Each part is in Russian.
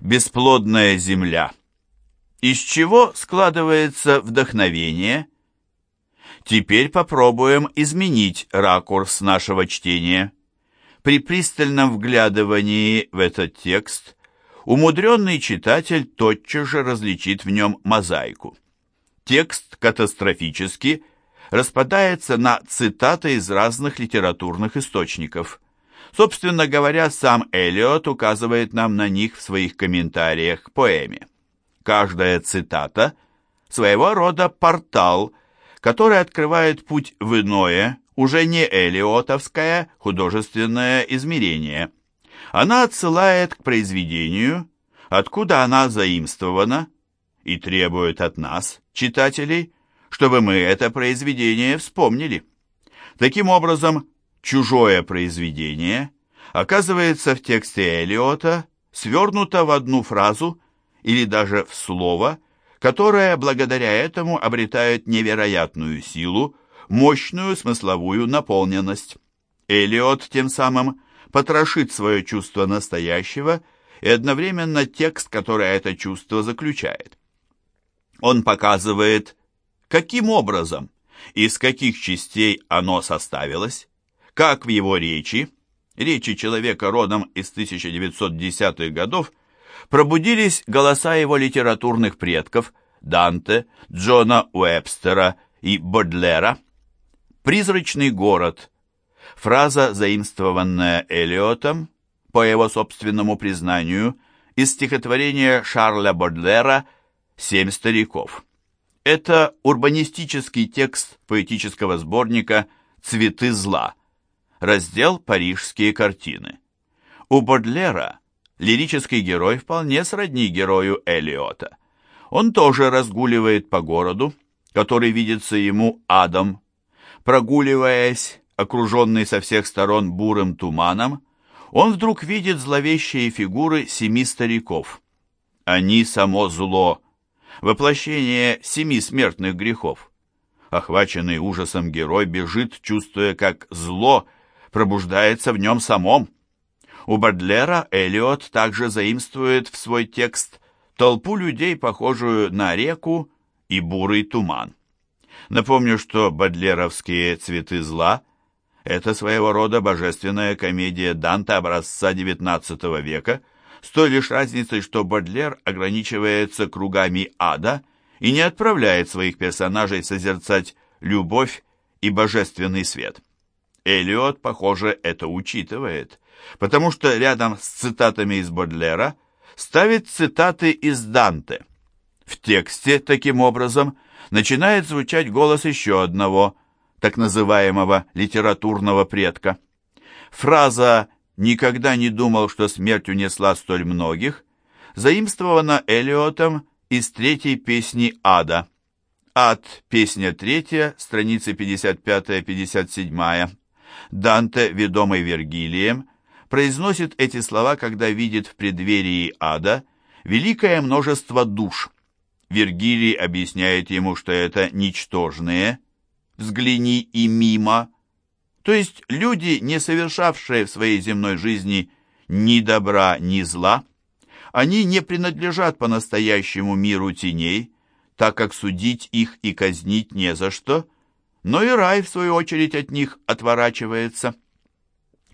Бесплодная земля. Из чего складывается вдохновение? Теперь попробуем изменить ракурс нашего чтения. При пристальном вглядывании в этот текст умудренный читатель тотчас же различит в нем мозаику. Текст катастрофически распадается на цитаты из разных литературных источников. Собственно говоря, сам Элиот указывает нам на них в своих комментариях к поэме. Каждая цитата – своего рода портал, который открывает путь в иное, уже не элиотовское художественное измерение. Она отсылает к произведению, откуда она заимствована, и требует от нас, читателей, чтобы мы это произведение вспомнили. Таким образом, чужое произведение оказывается в тексте Элиота свернуто в одну фразу или даже в слово, которое благодаря этому обретает невероятную силу, мощную смысловую наполненность. Элиот тем самым потрошит свое чувство настоящего и одновременно текст, который это чувство заключает. Он показывает каким образом, из каких частей оно составилось, как в его речи, речи человека родом из 1910-х годов, пробудились голоса его литературных предков Данте, Джона Уэбстера и Бодлера. «Призрачный город» – фраза, заимствованная Элиотом, по его собственному признанию, из стихотворения Шарля Бодлера «Семь стариков». Это урбанистический текст поэтического сборника «Цветы зла», раздел «Парижские картины». У Бодлера лирический герой вполне сродни герою Элиота. Он тоже разгуливает по городу, который видится ему адом. Прогуливаясь, окруженный со всех сторон бурым туманом, он вдруг видит зловещие фигуры семи стариков. Они само зло, воплощение семи смертных грехов. Охваченный ужасом герой бежит, чувствуя, как зло пробуждается в нем самом. У Бадлера Элиот также заимствует в свой текст толпу людей, похожую на реку и бурый туман. Напомню, что бадлеровские «Цветы зла» — это своего рода божественная комедия Данта образца XIX века — с той лишь разницей, что Бодлер ограничивается кругами ада и не отправляет своих персонажей созерцать любовь и божественный свет. Элиот, похоже, это учитывает, потому что рядом с цитатами из Бодлера ставит цитаты из Данте. В тексте, таким образом, начинает звучать голос еще одного, так называемого литературного предка. Фраза никогда не думал, что смерть унесла столь многих, заимствована Элиотом из третьей песни «Ада». «Ад», песня третья, страницы 55-57. Данте, ведомый Вергилием, произносит эти слова, когда видит в преддверии ада великое множество душ. Вергилий объясняет ему, что это ничтожные, взгляни и мимо, то есть люди, не совершавшие в своей земной жизни ни добра, ни зла, они не принадлежат по-настоящему миру теней, так как судить их и казнить не за что, но и рай, в свою очередь, от них отворачивается.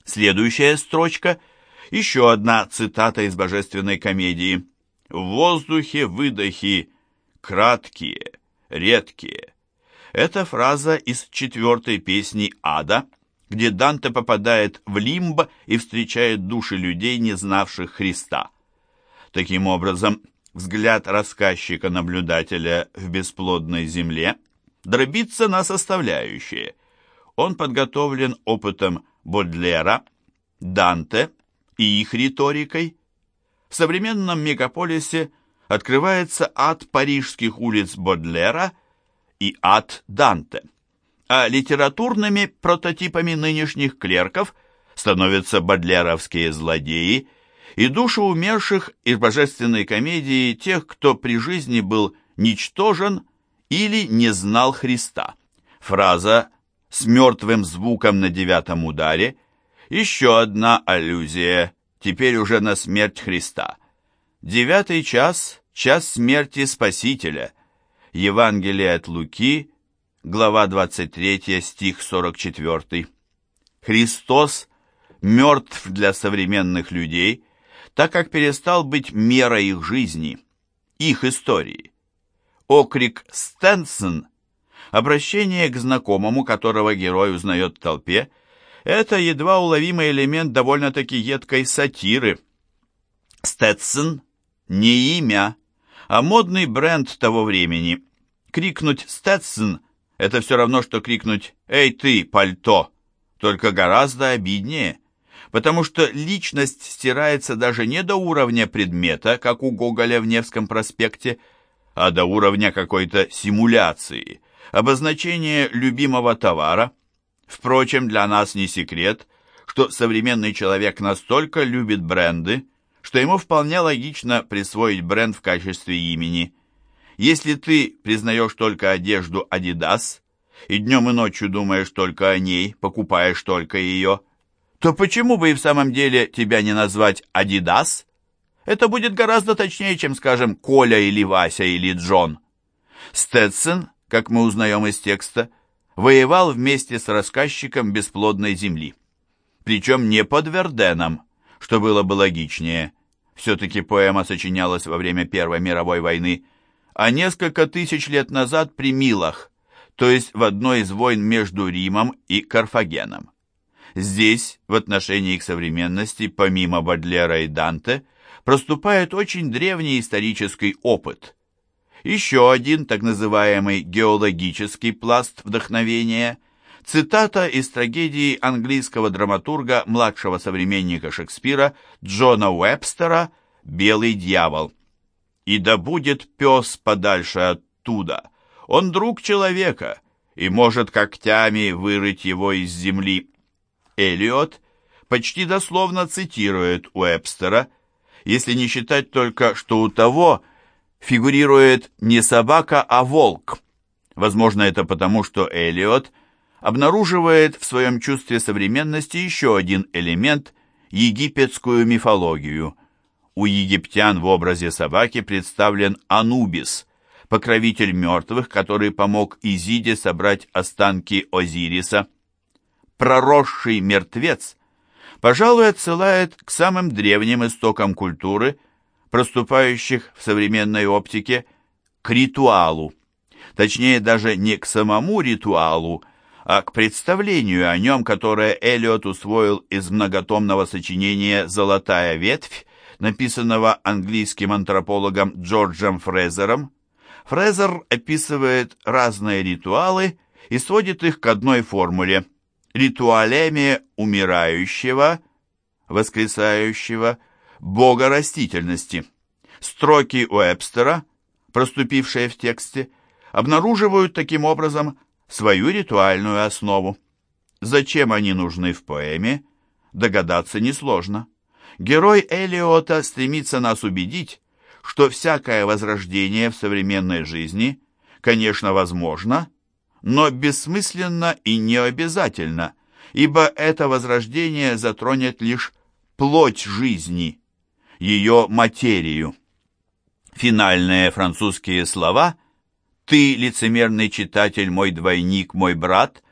Следующая строчка – еще одна цитата из божественной комедии. «В воздухе выдохи краткие, редкие». Это фраза из четвертой песни «Ада», где Данте попадает в лимб и встречает души людей, не знавших Христа. Таким образом, взгляд рассказчика-наблюдателя в бесплодной земле дробится на составляющие. Он подготовлен опытом Бодлера, Данте и их риторикой. В современном мегаполисе открывается ад парижских улиц Бодлера и ад Данте а литературными прототипами нынешних клерков становятся бодлеровские злодеи и души умерших из божественной комедии тех, кто при жизни был ничтожен или не знал Христа. Фраза «с мертвым звуком на девятом ударе» еще одна аллюзия, теперь уже на смерть Христа. Девятый час – час смерти Спасителя. Евангелие от Луки, глава 23, стих 44. Христос мертв для современных людей, так как перестал быть мерой их жизни, их истории. Окрик «Стэнсон» Обращение к знакомому, которого герой узнает в толпе, это едва уловимый элемент довольно-таки едкой сатиры. Стэтсон – не имя, а модный бренд того времени. Крикнуть «Стэтсон» – это все равно, что крикнуть «Эй ты, пальто!» только гораздо обиднее, потому что личность стирается даже не до уровня предмета, как у Гоголя в Невском проспекте, а до уровня какой-то симуляции – обозначение любимого товара. Впрочем, для нас не секрет, что современный человек настолько любит бренды, что ему вполне логично присвоить бренд в качестве имени. Если ты признаешь только одежду Adidas и днем и ночью думаешь только о ней, покупаешь только ее, то почему бы и в самом деле тебя не назвать Adidas? Это будет гораздо точнее, чем, скажем, Коля или Вася или Джон. Сtetson как мы узнаем из текста, воевал вместе с рассказчиком бесплодной земли. Причем не под Верденом, что было бы логичнее. Все-таки поэма сочинялась во время Первой мировой войны, а несколько тысяч лет назад при Милах, то есть в одной из войн между Римом и Карфагеном. Здесь, в отношении к современности, помимо Бадлера и Данте, проступает очень древний исторический опыт – еще один так называемый геологический пласт вдохновения – цитата из трагедии английского драматурга, младшего современника Шекспира Джона Уэбстера «Белый дьявол». «И да будет пес подальше оттуда, он друг человека и может когтями вырыть его из земли». Элиот почти дословно цитирует Уэбстера, если не считать только, что у того – фигурирует не собака, а волк. Возможно, это потому, что Элиот обнаруживает в своем чувстве современности еще один элемент – египетскую мифологию. У египтян в образе собаки представлен Анубис, покровитель мертвых, который помог Изиде собрать останки Озириса. Проросший мертвец, пожалуй, отсылает к самым древним истокам культуры – проступающих в современной оптике к ритуалу. Точнее, даже не к самому ритуалу, а к представлению о нем, которое Эллиот усвоил из многотомного сочинения «Золотая ветвь», написанного английским антропологом Джорджем Фрезером. Фрезер описывает разные ритуалы и сводит их к одной формуле – ритуалеми умирающего, воскресающего – бога растительности. Строки Уэбстера, проступившие в тексте, обнаруживают таким образом свою ритуальную основу. Зачем они нужны в поэме, догадаться несложно. Герой Элиота стремится нас убедить, что всякое возрождение в современной жизни, конечно, возможно, но бессмысленно и необязательно, ибо это возрождение затронет лишь плоть жизни, ее материю. Финальные французские слова «Ты, лицемерный читатель, мой двойник, мой брат»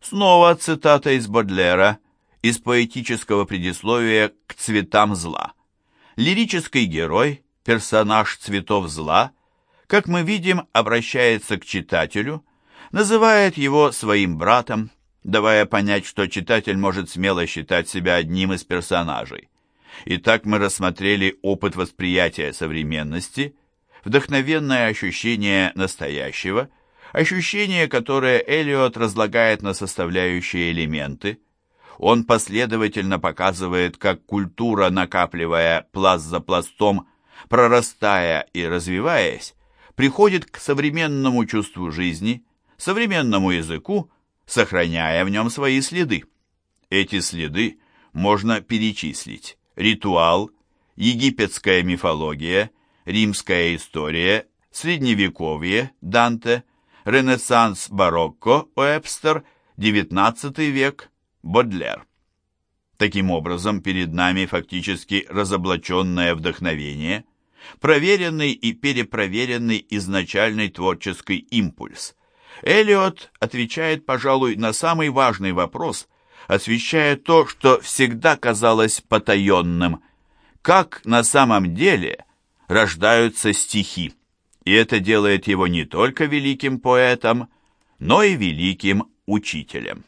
снова цитата из Бодлера, из поэтического предисловия «К цветам зла». Лирический герой, персонаж цветов зла, как мы видим, обращается к читателю, называет его своим братом, давая понять, что читатель может смело считать себя одним из персонажей. Итак, мы рассмотрели опыт восприятия современности, вдохновенное ощущение настоящего, ощущение, которое Элиот разлагает на составляющие элементы. Он последовательно показывает, как культура, накапливая пласт за пластом, прорастая и развиваясь, приходит к современному чувству жизни, современному языку, сохраняя в нем свои следы. Эти следы можно перечислить ритуал, египетская мифология, римская история, средневековье, Данте, ренессанс барокко, Уэбстер, XIX век, Бодлер. Таким образом, перед нами фактически разоблаченное вдохновение, проверенный и перепроверенный изначальный творческий импульс. Элиот отвечает, пожалуй, на самый важный вопрос, освещая то, что всегда казалось потаенным. Как на самом деле рождаются стихи? И это делает его не только великим поэтом, но и великим учителем.